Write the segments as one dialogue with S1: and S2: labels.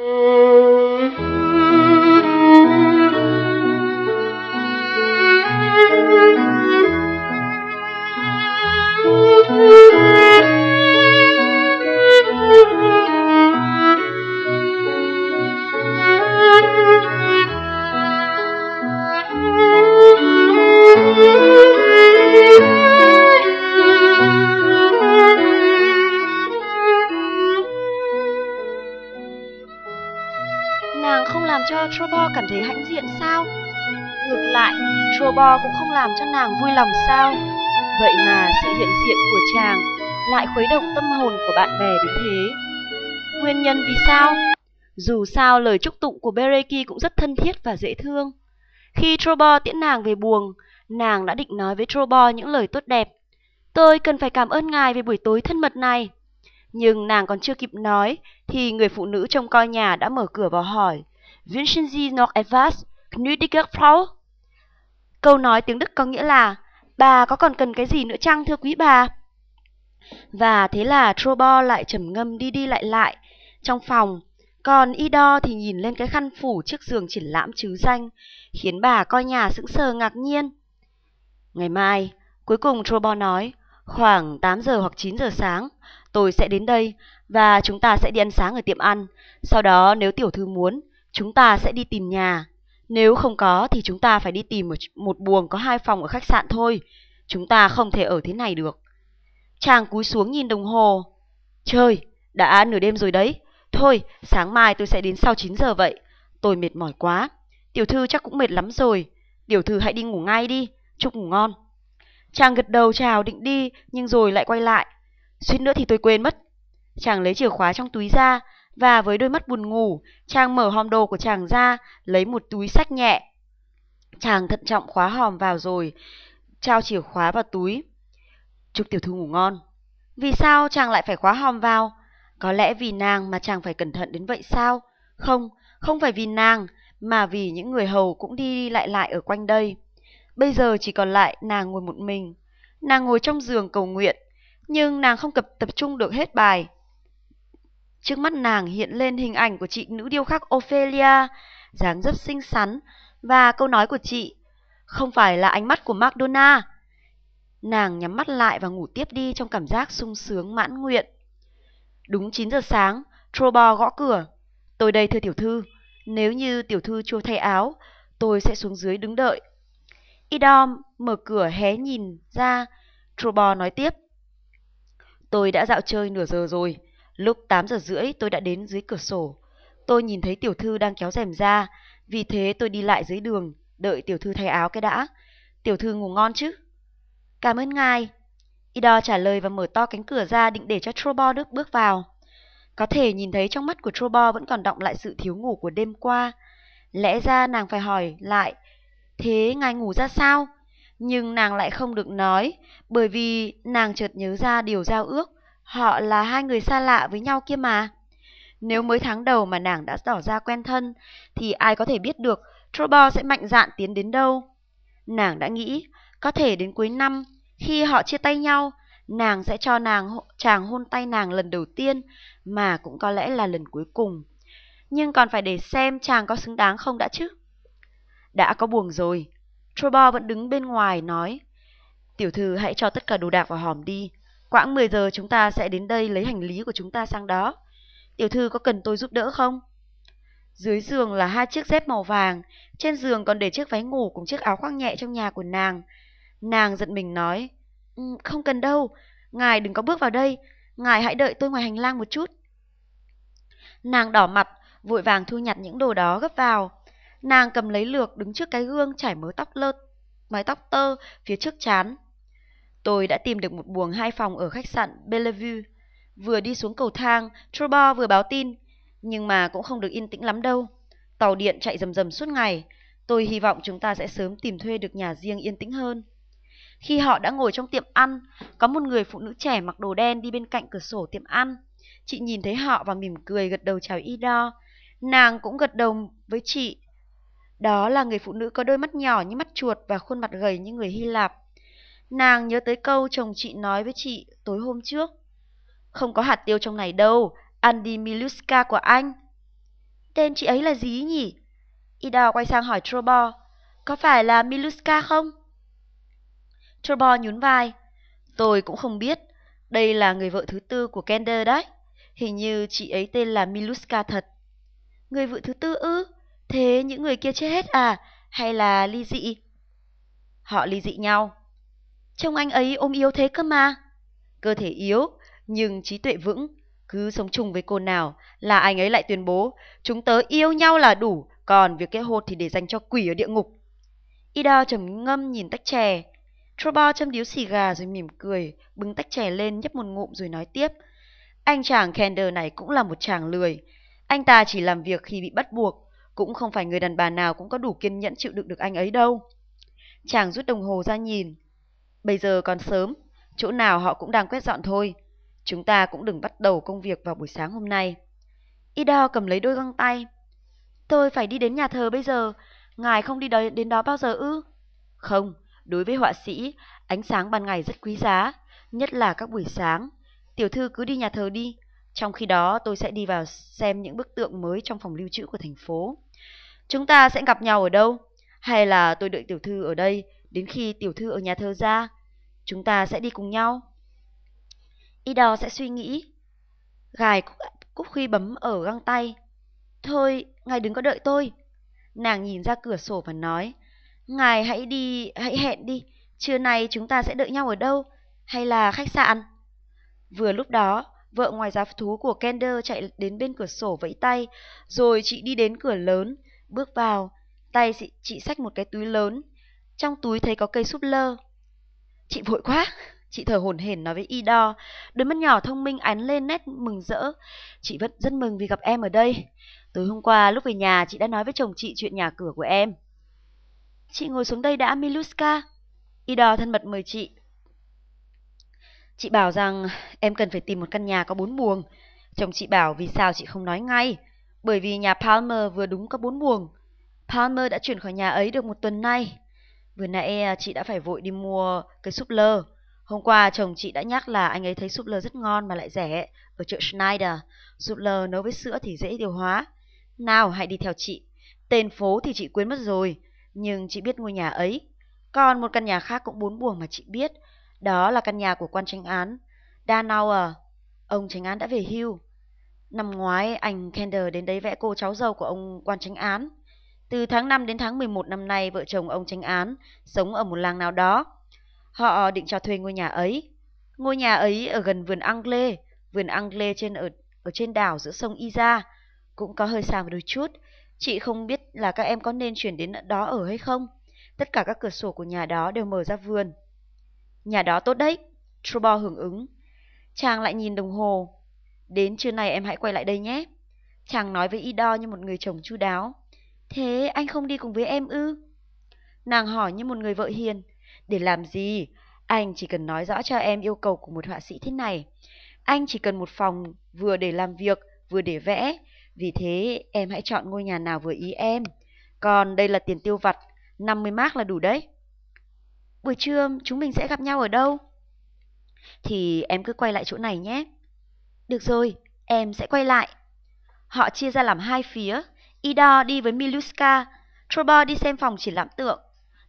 S1: Nàng vui lòng sao? Vậy mà sự hiện diện của chàng lại khuấy động tâm hồn của bạn bè đến thế. Nguyên nhân vì sao? Dù sao lời chúc tụng của Bereki cũng rất thân thiết và dễ thương. Khi Trobo tiễn nàng về buồng, nàng đã định nói với Trobo những lời tốt đẹp. Tôi cần phải cảm ơn ngài về buổi tối thân mật này. Nhưng nàng còn chưa kịp nói, thì người phụ nữ trông coi nhà đã mở cửa vào hỏi, Wünschen Sie noch etwas, gnädige Frau? Câu nói tiếng Đức có nghĩa là, bà có còn cần cái gì nữa chăng thưa quý bà? Và thế là Trobo lại trầm ngâm đi đi lại lại trong phòng, còn Ido thì nhìn lên cái khăn phủ trước giường triển lãm chứ danh, khiến bà coi nhà sững sờ ngạc nhiên. Ngày mai, cuối cùng Trobo nói, khoảng 8 giờ hoặc 9 giờ sáng, tôi sẽ đến đây và chúng ta sẽ đi ăn sáng ở tiệm ăn. Sau đó nếu tiểu thư muốn, chúng ta sẽ đi tìm nhà. Nếu không có thì chúng ta phải đi tìm một, một buồng có hai phòng ở khách sạn thôi. Chúng ta không thể ở thế này được. Chàng cúi xuống nhìn đồng hồ. Trời, đã nửa đêm rồi đấy. Thôi, sáng mai tôi sẽ đến sau 9 giờ vậy. Tôi mệt mỏi quá. Tiểu thư chắc cũng mệt lắm rồi. Tiểu thư hãy đi ngủ ngay đi. Chúc ngủ ngon. Chàng gật đầu chào định đi, nhưng rồi lại quay lại. Suýt nữa thì tôi quên mất. Chàng lấy chìa khóa trong túi ra, và với đôi mắt buồn ngủ, chàng mở hòm đồ của chàng ra, lấy một túi sách nhẹ. Chàng thận trọng khóa hòm vào rồi, trao chìa khóa vào túi. Chúc tiểu thư ngủ ngon. Vì sao chàng lại phải khóa hòm vào? Có lẽ vì nàng mà chàng phải cẩn thận đến vậy sao? Không, không phải vì nàng, mà vì những người hầu cũng đi lại lại ở quanh đây. Bây giờ chỉ còn lại nàng ngồi một mình. Nàng ngồi trong giường cầu nguyện, nhưng nàng không cập tập trung được hết bài. Trước mắt nàng hiện lên hình ảnh của chị nữ điêu khắc Ophelia, dáng dấp xinh xắn, và câu nói của chị, không phải là ánh mắt của Madonna. Nàng nhắm mắt lại và ngủ tiếp đi trong cảm giác sung sướng mãn nguyện. Đúng 9 giờ sáng, Trobo gõ cửa. Tôi đây thưa tiểu thư, nếu như tiểu thư chưa thay áo, tôi sẽ xuống dưới đứng đợi. Idom mở cửa hé nhìn ra, Trobo nói tiếp. Tôi đã dạo chơi nửa giờ rồi. Lúc 8 giờ rưỡi tôi đã đến dưới cửa sổ. Tôi nhìn thấy tiểu thư đang kéo rèm ra, vì thế tôi đi lại dưới đường, đợi tiểu thư thay áo cái đã. Tiểu thư ngủ ngon chứ? Cảm ơn ngài. Ido trả lời và mở to cánh cửa ra định để cho Trobo nước bước vào. Có thể nhìn thấy trong mắt của Trobo vẫn còn động lại sự thiếu ngủ của đêm qua. Lẽ ra nàng phải hỏi lại, thế ngài ngủ ra sao? Nhưng nàng lại không được nói, bởi vì nàng chợt nhớ ra điều giao ước, họ là hai người xa lạ với nhau kia mà. Nếu mới tháng đầu mà nàng đã tỏ ra quen thân, thì ai có thể biết được Trobo sẽ mạnh dạn tiến đến đâu. Nàng đã nghĩ, có thể đến cuối năm, khi họ chia tay nhau, nàng sẽ cho nàng chàng hôn tay nàng lần đầu tiên, mà cũng có lẽ là lần cuối cùng. Nhưng còn phải để xem chàng có xứng đáng không đã chứ. Đã có buồng rồi, Trobo vẫn đứng bên ngoài nói, Tiểu thư hãy cho tất cả đồ đạc vào hòm đi. Quãng 10 giờ chúng ta sẽ đến đây lấy hành lý của chúng ta sang đó. Tiểu thư có cần tôi giúp đỡ không? Dưới giường là hai chiếc dép màu vàng, trên giường còn để chiếc váy ngủ cùng chiếc áo khoác nhẹ trong nhà của nàng. Nàng giận mình nói, ừ, không cần đâu, ngài đừng có bước vào đây, ngài hãy đợi tôi ngoài hành lang một chút. Nàng đỏ mặt, vội vàng thu nhặt những đồ đó gấp vào. Nàng cầm lấy lược đứng trước cái gương chải mớ tóc lơ, mái tóc tơ phía trước chán. Tôi đã tìm được một buồng hai phòng ở khách sạn Bellevue. Vừa đi xuống cầu thang, Trubor vừa báo tin, nhưng mà cũng không được yên tĩnh lắm đâu. Tàu điện chạy rầm rầm suốt ngày. Tôi hy vọng chúng ta sẽ sớm tìm thuê được nhà riêng yên tĩnh hơn. Khi họ đã ngồi trong tiệm ăn, có một người phụ nữ trẻ mặc đồ đen đi bên cạnh cửa sổ tiệm ăn. Chị nhìn thấy họ và mỉm cười gật đầu chào Ido. Nàng cũng gật đầu với chị đó là người phụ nữ có đôi mắt nhỏ như mắt chuột và khuôn mặt gầy như người Hy Lạp. Nàng nhớ tới câu chồng chị nói với chị tối hôm trước. Không có hạt tiêu trong này đâu, ăn đi Miluska của anh. Tên chị ấy là gì nhỉ? Ida quay sang hỏi Trobo. Có phải là Miluska không? Trobo nhún vai. Tôi cũng không biết. Đây là người vợ thứ tư của Kender đấy. Hình như chị ấy tên là Miluska thật. Người vợ thứ tư ư? Thế những người kia chết hết à? Hay là ly dị? Họ ly dị nhau. Trông anh ấy ôm yếu thế cơ mà. Cơ thể yếu, nhưng trí tuệ vững. Cứ sống chung với cô nào là anh ấy lại tuyên bố chúng tớ yêu nhau là đủ, còn việc kết hôn thì để dành cho quỷ ở địa ngục. Ida trầm ngâm nhìn tách chè. Trobo châm điếu xì gà rồi mỉm cười, bưng tách chè lên nhấp một ngụm rồi nói tiếp. Anh chàng Kender này cũng là một chàng lười. Anh ta chỉ làm việc khi bị bắt buộc, cũng không phải người đàn bà nào cũng có đủ kiên nhẫn chịu đựng được anh ấy đâu. Chàng rút đồng hồ ra nhìn. Bây giờ còn sớm, chỗ nào họ cũng đang quét dọn thôi. Chúng ta cũng đừng bắt đầu công việc vào buổi sáng hôm nay. Ida cầm lấy đôi găng tay. Tôi phải đi đến nhà thờ bây giờ, ngài không đi đến đó bao giờ ư? Không, đối với họa sĩ, ánh sáng ban ngày rất quý giá, nhất là các buổi sáng. Tiểu thư cứ đi nhà thờ đi, trong khi đó tôi sẽ đi vào xem những bức tượng mới trong phòng lưu trữ của thành phố. Chúng ta sẽ gặp nhau ở đâu? Hay là tôi đợi tiểu thư ở đây đến khi tiểu thư ở nhà thờ ra? Chúng ta sẽ đi cùng nhau. Y đò sẽ suy nghĩ. Gài Cúc Khuy bấm ở găng tay. Thôi, ngài đừng có đợi tôi. Nàng nhìn ra cửa sổ và nói. Ngài hãy đi, hãy hẹn đi. Trưa nay chúng ta sẽ đợi nhau ở đâu? Hay là khách sạn? Vừa lúc đó, vợ ngoài giá thú của Kender chạy đến bên cửa sổ vẫy tay, rồi chị đi đến cửa lớn, bước vào, tay chị, chị xách một cái túi lớn. Trong túi thấy có cây súp lơ. Chị vội quá, chị thở hổn hển nói với Ido, đôi mắt nhỏ thông minh ánh lên nét mừng rỡ. Chị vẫn rất mừng vì gặp em ở đây. Tối hôm qua lúc về nhà chị đã nói với chồng chị chuyện nhà cửa của em. Chị ngồi xuống đây đã Miluska. Ido thân mật mời chị. Chị bảo rằng em cần phải tìm một căn nhà có bốn buồng. Chồng chị bảo vì sao chị không nói ngay. Bởi vì nhà Palmer vừa đúng có bốn buồng. Palmer đã chuyển khỏi nhà ấy được một tuần nay. Vừa nãy à, chị đã phải vội đi mua cái súp lơ. Hôm qua chồng chị đã nhắc là anh ấy thấy súp lơ rất ngon mà lại rẻ ở chợ Schneider. Súp lơ nấu với sữa thì dễ điều hóa. Nào hãy đi theo chị. Tên phố thì chị quên mất rồi, nhưng chị biết ngôi nhà ấy. Còn một căn nhà khác cũng bốn buồng mà chị biết, đó là căn nhà của quan tranh án. Danauer, ông tranh án đã về hưu. Năm ngoái, anh Kender đến đấy vẽ cô cháu dâu của ông quan tranh án. Từ tháng 5 đến tháng 11 năm nay, vợ chồng ông tranh án sống ở một làng nào đó. Họ định cho thuê ngôi nhà ấy. Ngôi nhà ấy ở gần vườn Anglê, vườn Anglê trên ở ở trên đảo giữa sông Iza, cũng có hơi xa một đôi chút. Chị không biết là các em có nên chuyển đến đó ở hay không. Tất cả các cửa sổ của nhà đó đều mở ra vườn. Nhà đó tốt đấy. Trubo hưởng ứng. Chàng lại nhìn đồng hồ. Đến trưa nay em hãy quay lại đây nhé. Chàng nói với Ido như một người chồng chu đáo. Thế anh không đi cùng với em ư? Nàng hỏi như một người vợ hiền. Để làm gì? Anh chỉ cần nói rõ cho em yêu cầu của một họa sĩ thế này. Anh chỉ cần một phòng vừa để làm việc, vừa để vẽ. Vì thế em hãy chọn ngôi nhà nào vừa ý em. Còn đây là tiền tiêu vặt, 50 mark là đủ đấy. Buổi trưa chúng mình sẽ gặp nhau ở đâu? Thì em cứ quay lại chỗ này nhé. Được rồi, em sẽ quay lại. Họ chia ra làm hai phía. Ida đi với Miluska, Trobo đi xem phòng triển lãm tượng.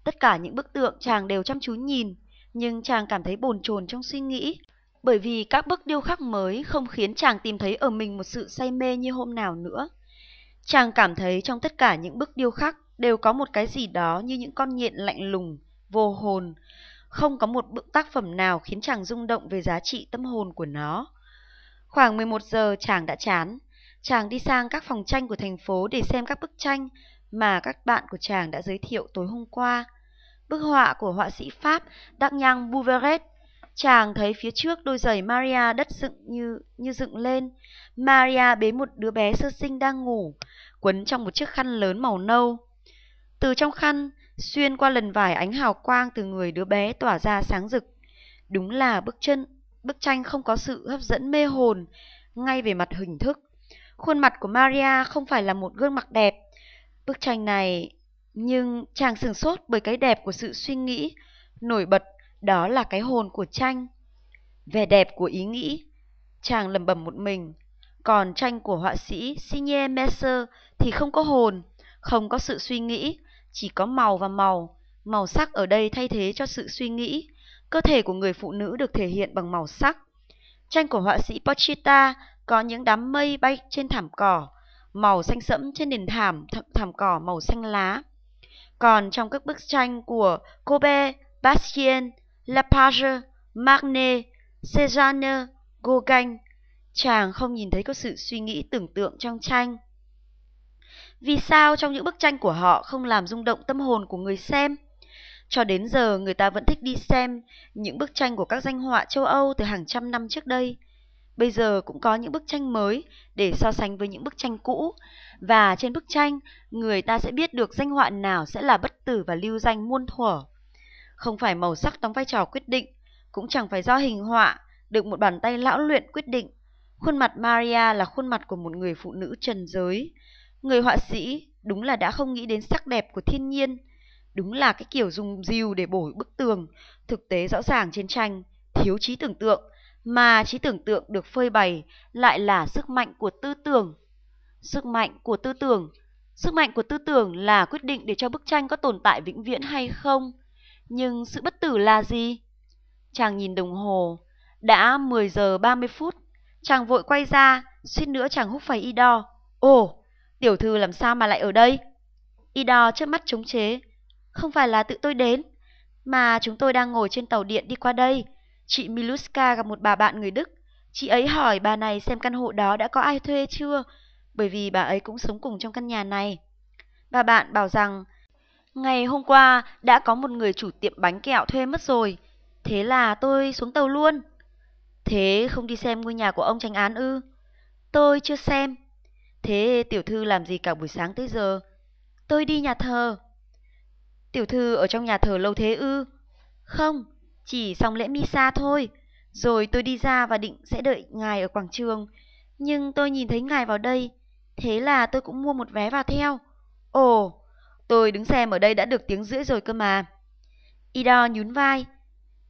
S1: Tất cả những bức tượng chàng đều chăm chú nhìn, nhưng chàng cảm thấy bồn chồn trong suy nghĩ. Bởi vì các bức điêu khắc mới không khiến chàng tìm thấy ở mình một sự say mê như hôm nào nữa. Chàng cảm thấy trong tất cả những bức điêu khắc đều có một cái gì đó như những con nhện lạnh lùng, vô hồn. Không có một bức tác phẩm nào khiến chàng rung động về giá trị tâm hồn của nó. Khoảng 11 giờ chàng đã chán. Chàng đi sang các phòng tranh của thành phố để xem các bức tranh mà các bạn của chàng đã giới thiệu tối hôm qua. Bức họa của họa sĩ Pháp Dagnan Bouveret. Chàng thấy phía trước đôi giày Maria đất dựng như như dựng lên. Maria bế một đứa bé sơ sinh đang ngủ, quấn trong một chiếc khăn lớn màu nâu. Từ trong khăn, xuyên qua lần vải ánh hào quang từ người đứa bé tỏa ra sáng rực. Đúng là bức chân, bức tranh không có sự hấp dẫn mê hồn ngay về mặt hình thức. Khuôn mặt của Maria không phải là một gương mặt đẹp. Bức tranh này, nhưng chàng sửng sốt bởi cái đẹp của sự suy nghĩ, nổi bật đó là cái hồn của tranh. Vẻ đẹp của ý nghĩ. Chàng lầm bầm một mình. Còn tranh của họa sĩ Signe Messer thì không có hồn, không có sự suy nghĩ, chỉ có màu và màu. Màu sắc ở đây thay thế cho sự suy nghĩ. Cơ thể của người phụ nữ được thể hiện bằng màu sắc. Tranh của họa sĩ Pochita có những đám mây bay trên thảm cỏ, màu xanh sẫm trên nền thảm th thảm cỏ màu xanh lá. Còn trong các bức tranh của Kobe, Bastien, Lapage, Magne, Cézanne, Gauguin, chàng không nhìn thấy có sự suy nghĩ tưởng tượng trong tranh. Vì sao trong những bức tranh của họ không làm rung động tâm hồn của người xem? Cho đến giờ người ta vẫn thích đi xem những bức tranh của các danh họa châu Âu từ hàng trăm năm trước đây. Bây giờ cũng có những bức tranh mới để so sánh với những bức tranh cũ. Và trên bức tranh, người ta sẽ biết được danh họa nào sẽ là bất tử và lưu danh muôn thuở. Không phải màu sắc đóng vai trò quyết định, cũng chẳng phải do hình họa được một bàn tay lão luyện quyết định. Khuôn mặt Maria là khuôn mặt của một người phụ nữ trần giới. Người họa sĩ đúng là đã không nghĩ đến sắc đẹp của thiên nhiên. Đúng là cái kiểu dùng diều để bổ bức tường, thực tế rõ ràng trên tranh, thiếu trí tưởng tượng, mà trí tưởng tượng được phơi bày lại là sức mạnh của tư tưởng. Sức mạnh của tư tưởng Sức mạnh của tư tưởng là quyết định để cho bức tranh có tồn tại vĩnh viễn hay không. Nhưng sự bất tử là gì? Chàng nhìn đồng hồ, đã 10 giờ 30 phút. Chàng vội quay ra, suýt nữa chàng hút phải y đo. Ồ, tiểu thư làm sao mà lại ở đây? Y đo trước mắt chống chế. Không phải là tự tôi đến, mà chúng tôi đang ngồi trên tàu điện đi qua đây. Chị Miluska gặp một bà bạn người Đức. Chị ấy hỏi bà này xem căn hộ đó đã có ai thuê chưa, bởi vì bà ấy cũng sống cùng trong căn nhà này. Bà bạn bảo rằng ngày hôm qua đã có một người chủ tiệm bánh kẹo thuê mất rồi. Thế là tôi xuống tàu luôn. Thế không đi xem ngôi nhà của ông tranh án ư? Tôi chưa xem. Thế tiểu thư làm gì cả buổi sáng tới giờ? Tôi đi nhà thờ. Tiểu thư ở trong nhà thờ lâu thế ư? Không, chỉ xong lễ misa thôi. Rồi tôi đi ra và định sẽ đợi ngài ở quảng trường. Nhưng tôi nhìn thấy ngài vào đây. Thế là tôi cũng mua một vé vào theo. Ồ, tôi đứng xem ở đây đã được tiếng rưỡi rồi cơ mà. Ido nhún vai.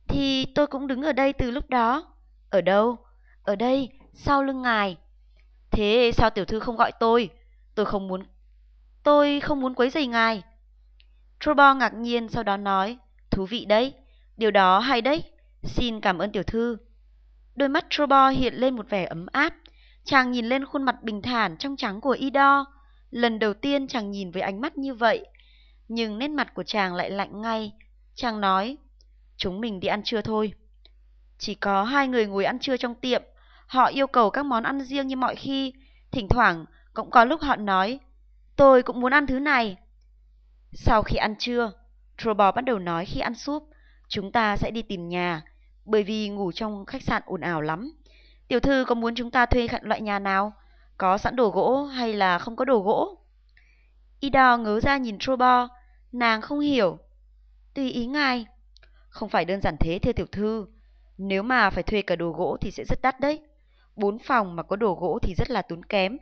S1: Thì tôi cũng đứng ở đây từ lúc đó. Ở đâu? Ở đây, sau lưng ngài. Thế sao tiểu thư không gọi tôi? Tôi không muốn... Tôi không muốn quấy rầy ngài. Trobo ngạc nhiên sau đó nói. Thú vị đấy. Điều đó hay đấy. Xin cảm ơn tiểu thư. Đôi mắt Trobo hiện lên một vẻ ấm áp. Chàng nhìn lên khuôn mặt bình thản trong trắng của Ido. Lần đầu tiên chàng nhìn với ánh mắt như vậy. Nhưng nét mặt của chàng lại lạnh ngay. Chàng nói, chúng mình đi ăn trưa thôi. Chỉ có hai người ngồi ăn trưa trong tiệm. Họ yêu cầu các món ăn riêng như mọi khi. Thỉnh thoảng cũng có lúc họ nói, tôi cũng muốn ăn thứ này. Sau khi ăn trưa, Trobo bắt đầu nói khi ăn súp, chúng ta sẽ đi tìm nhà, bởi vì ngủ trong khách sạn ồn ào lắm. Tiểu thư có muốn chúng ta thuê loại nhà nào? Có sẵn đồ gỗ hay là không có đồ gỗ? Ida ngớ ra nhìn Trobo, nàng không hiểu. Tùy ý ngài. Không phải đơn giản thế thưa tiểu thư. Nếu mà phải thuê cả đồ gỗ thì sẽ rất đắt đấy. Bốn phòng mà có đồ gỗ thì rất là tốn kém.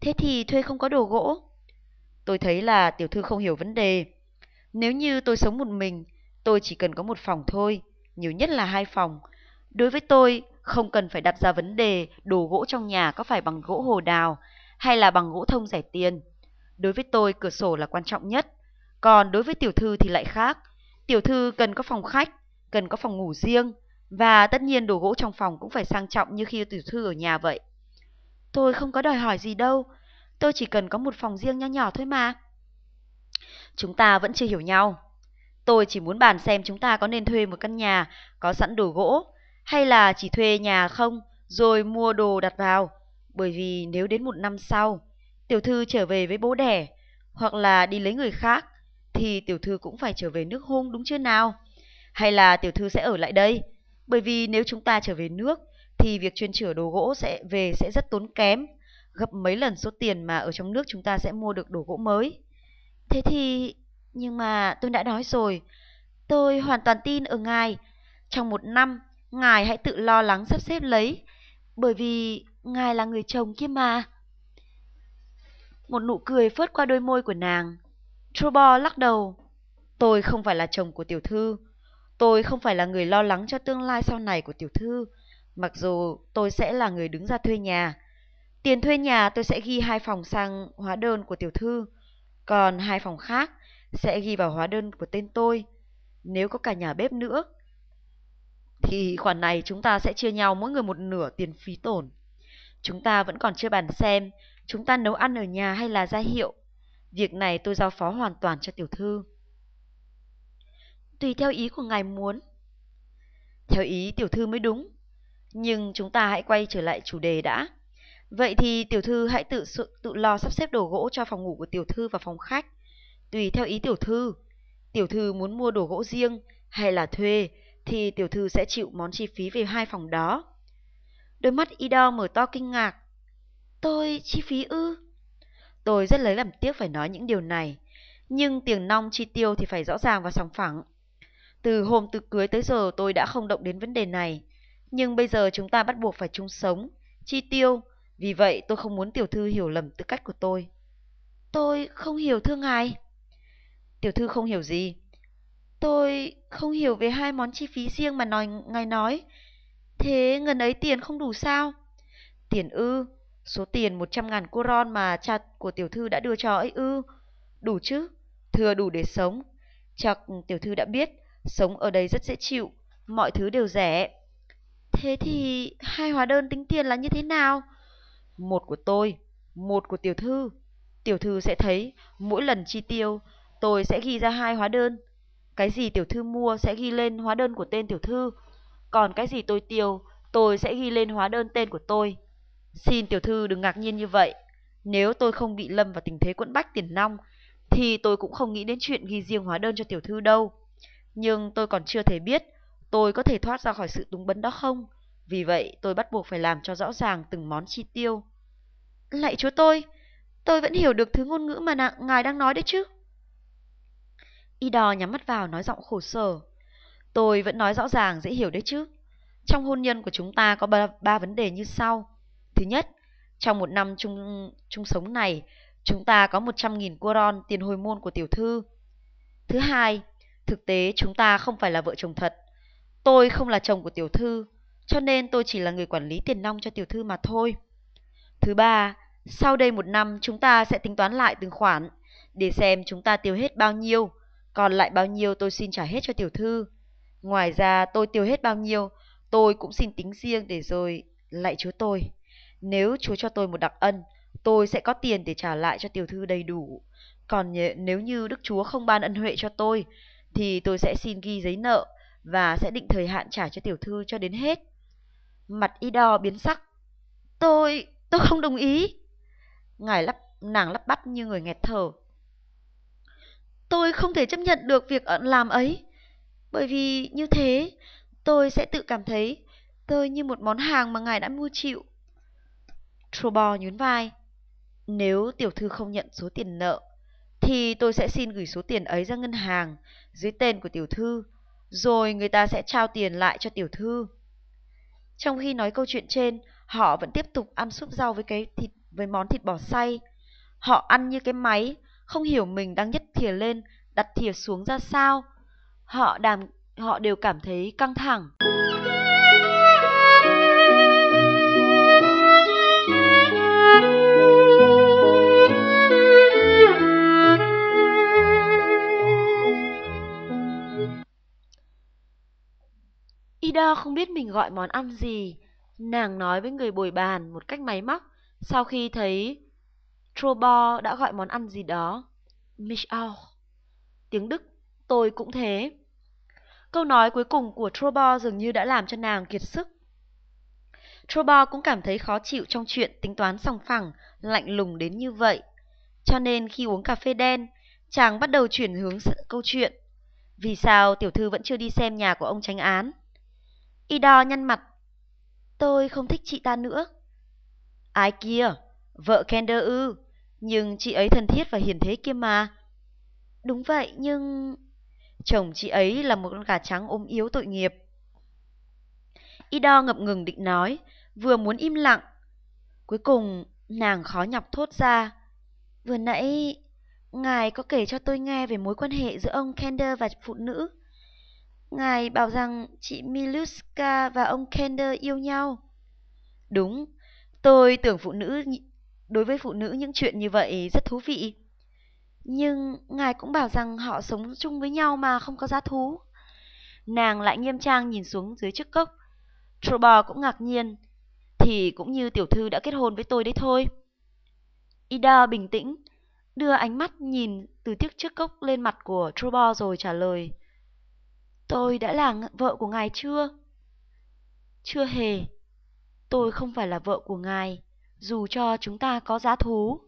S1: Thế thì thuê không có đồ gỗ. Tôi thấy là tiểu thư không hiểu vấn đề. Nếu như tôi sống một mình, tôi chỉ cần có một phòng thôi, nhiều nhất là hai phòng. Đối với tôi, không cần phải đặt ra vấn đề đồ gỗ trong nhà có phải bằng gỗ hồ đào hay là bằng gỗ thông rẻ tiền. Đối với tôi, cửa sổ là quan trọng nhất. Còn đối với tiểu thư thì lại khác. Tiểu thư cần có phòng khách, cần có phòng ngủ riêng. Và tất nhiên đồ gỗ trong phòng cũng phải sang trọng như khi tiểu thư ở nhà vậy. Tôi không có đòi hỏi gì đâu. Tôi chỉ cần có một phòng riêng nho nhỏ thôi mà. Chúng ta vẫn chưa hiểu nhau. Tôi chỉ muốn bàn xem chúng ta có nên thuê một căn nhà có sẵn đồ gỗ hay là chỉ thuê nhà không rồi mua đồ đặt vào. Bởi vì nếu đến một năm sau, tiểu thư trở về với bố đẻ hoặc là đi lấy người khác thì tiểu thư cũng phải trở về nước hôn đúng chưa nào? Hay là tiểu thư sẽ ở lại đây? Bởi vì nếu chúng ta trở về nước thì việc chuyên chở đồ gỗ sẽ về sẽ rất tốn kém, gấp mấy lần số tiền mà ở trong nước chúng ta sẽ mua được đồ gỗ mới. Thế thì, nhưng mà tôi đã nói rồi, tôi hoàn toàn tin ở ngài. Trong một năm, ngài hãy tự lo lắng sắp xếp lấy, bởi vì ngài là người chồng kia mà. Một nụ cười phớt qua đôi môi của nàng. Trubor lắc đầu. Tôi không phải là chồng của tiểu thư. Tôi không phải là người lo lắng cho tương lai sau này của tiểu thư, mặc dù tôi sẽ là người đứng ra thuê nhà. Tiền thuê nhà tôi sẽ ghi hai phòng sang hóa đơn của tiểu thư, còn hai phòng khác sẽ ghi vào hóa đơn của tên tôi. Nếu có cả nhà bếp nữa, thì khoản này chúng ta sẽ chia nhau mỗi người một nửa tiền phí tổn. Chúng ta vẫn còn chưa bàn xem chúng ta nấu ăn ở nhà hay là ra hiệu. Việc này tôi giao phó hoàn toàn cho tiểu thư. Tùy theo ý của ngài muốn. Theo ý tiểu thư mới đúng. Nhưng chúng ta hãy quay trở lại chủ đề đã. Vậy thì tiểu thư hãy tự tự lo sắp xếp đồ gỗ cho phòng ngủ của tiểu thư và phòng khách. Tùy theo ý tiểu thư. Tiểu thư muốn mua đồ gỗ riêng hay là thuê thì tiểu thư sẽ chịu món chi phí về hai phòng đó. Đôi mắt Ido mở to kinh ngạc. Tôi chi phí ư? Tôi rất lấy làm tiếc phải nói những điều này. Nhưng tiền nong chi tiêu thì phải rõ ràng và sòng phẳng. Từ hôm từ cưới tới giờ tôi đã không động đến vấn đề này. Nhưng bây giờ chúng ta bắt buộc phải chung sống, chi tiêu. Vì vậy tôi không muốn tiểu thư hiểu lầm tư cách của tôi. Tôi không hiểu thưa ngài. Tiểu thư không hiểu gì? Tôi không hiểu về hai món chi phí riêng mà nói, ngài nói. Thế ngần ấy tiền không đủ sao? Tiền ư? Số tiền 100 ngàn coron mà cha của tiểu thư đã đưa cho ấy ư? Đủ chứ? Thừa đủ để sống. Chắc tiểu thư đã biết, sống ở đây rất dễ chịu, mọi thứ đều rẻ. Thế thì hai hóa đơn tính tiền là như thế nào? Một của tôi, một của tiểu thư. Tiểu thư sẽ thấy mỗi lần chi tiêu, tôi sẽ ghi ra hai hóa đơn. Cái gì tiểu thư mua sẽ ghi lên hóa đơn của tên tiểu thư. Còn cái gì tôi tiêu, tôi sẽ ghi lên hóa đơn tên của tôi. Xin tiểu thư đừng ngạc nhiên như vậy. Nếu tôi không bị lâm vào tình thế quẫn bách tiền nong, thì tôi cũng không nghĩ đến chuyện ghi riêng hóa đơn cho tiểu thư đâu. Nhưng tôi còn chưa thể biết tôi có thể thoát ra khỏi sự túng bấn đó không. Vì vậy tôi bắt buộc phải làm cho rõ ràng từng món chi tiêu. Lạy chúa tôi, tôi vẫn hiểu được thứ ngôn ngữ mà ngài đang nói đấy chứ. Y đò nhắm mắt vào nói giọng khổ sở. Tôi vẫn nói rõ ràng dễ hiểu đấy chứ. Trong hôn nhân của chúng ta có ba, ba vấn đề như sau. Thứ nhất, trong một năm chung, chung sống này, chúng ta có 100.000 coron tiền hồi môn của tiểu thư. Thứ hai, thực tế chúng ta không phải là vợ chồng thật. Tôi không là chồng của tiểu thư, cho nên tôi chỉ là người quản lý tiền nong cho tiểu thư mà thôi. Thứ ba, sau đây một năm chúng ta sẽ tính toán lại từng khoản để xem chúng ta tiêu hết bao nhiêu, còn lại bao nhiêu tôi xin trả hết cho tiểu thư. Ngoài ra tôi tiêu hết bao nhiêu, tôi cũng xin tính riêng để rồi lại chúa tôi. Nếu chúa cho tôi một đặc ân, tôi sẽ có tiền để trả lại cho tiểu thư đầy đủ. Còn nếu như Đức Chúa không ban ân huệ cho tôi, thì tôi sẽ xin ghi giấy nợ và sẽ định thời hạn trả cho tiểu thư cho đến hết. Mặt y đo biến sắc. Tôi, tôi không đồng ý. Ngài lắp, nàng lắp bắp như người nghẹt thở. Tôi không thể chấp nhận được việc làm ấy. Bởi vì như thế, tôi sẽ tự cảm thấy tôi như một món hàng mà ngài đã mua chịu. Trobo nhún vai. Nếu tiểu thư không nhận số tiền nợ, thì tôi sẽ xin gửi số tiền ấy ra ngân hàng dưới tên của tiểu thư, rồi người ta sẽ trao tiền lại cho tiểu thư. Trong khi nói câu chuyện trên, họ vẫn tiếp tục ăn súp rau với cái thịt với món thịt bò xay. Họ ăn như cái máy, không hiểu mình đang nhấc thìa lên, đặt thìa xuống ra sao. Họ đàm họ đều cảm thấy căng thẳng. Ida không biết mình gọi món ăn gì. Nàng nói với người bồi bàn một cách máy móc sau khi thấy Trobo đã gọi món ăn gì đó. Michel. Tiếng Đức, tôi cũng thế. Câu nói cuối cùng của Trobo dường như đã làm cho nàng kiệt sức. Trobo cũng cảm thấy khó chịu trong chuyện tính toán sòng phẳng, lạnh lùng đến như vậy. Cho nên khi uống cà phê đen, chàng bắt đầu chuyển hướng câu chuyện. Vì sao tiểu thư vẫn chưa đi xem nhà của ông tránh án? Ido nhăn mặt. Tôi không thích chị ta nữa. Ai kia? Vợ Kender ư? Nhưng chị ấy thân thiết và hiền thế kia mà. Đúng vậy, nhưng... Chồng chị ấy là một con gà trắng ôm yếu tội nghiệp. Ida ngập ngừng định nói, vừa muốn im lặng. Cuối cùng, nàng khó nhọc thốt ra. Vừa nãy, ngài có kể cho tôi nghe về mối quan hệ giữa ông Kender và phụ nữ. Ngài bảo rằng chị Miluska và ông Kender yêu nhau. Đúng, Tôi tưởng phụ nữ đối với phụ nữ những chuyện như vậy rất thú vị. Nhưng ngài cũng bảo rằng họ sống chung với nhau mà không có giá thú. Nàng lại nghiêm trang nhìn xuống dưới chiếc cốc. Trobor cũng ngạc nhiên. Thì cũng như tiểu thư đã kết hôn với tôi đấy thôi. Ida bình tĩnh, đưa ánh mắt nhìn từ chiếc chiếc cốc lên mặt của Trobor rồi trả lời. Tôi đã là vợ của ngài chưa? Chưa hề. Tôi không phải là vợ của ngài, dù cho chúng ta có giá thú.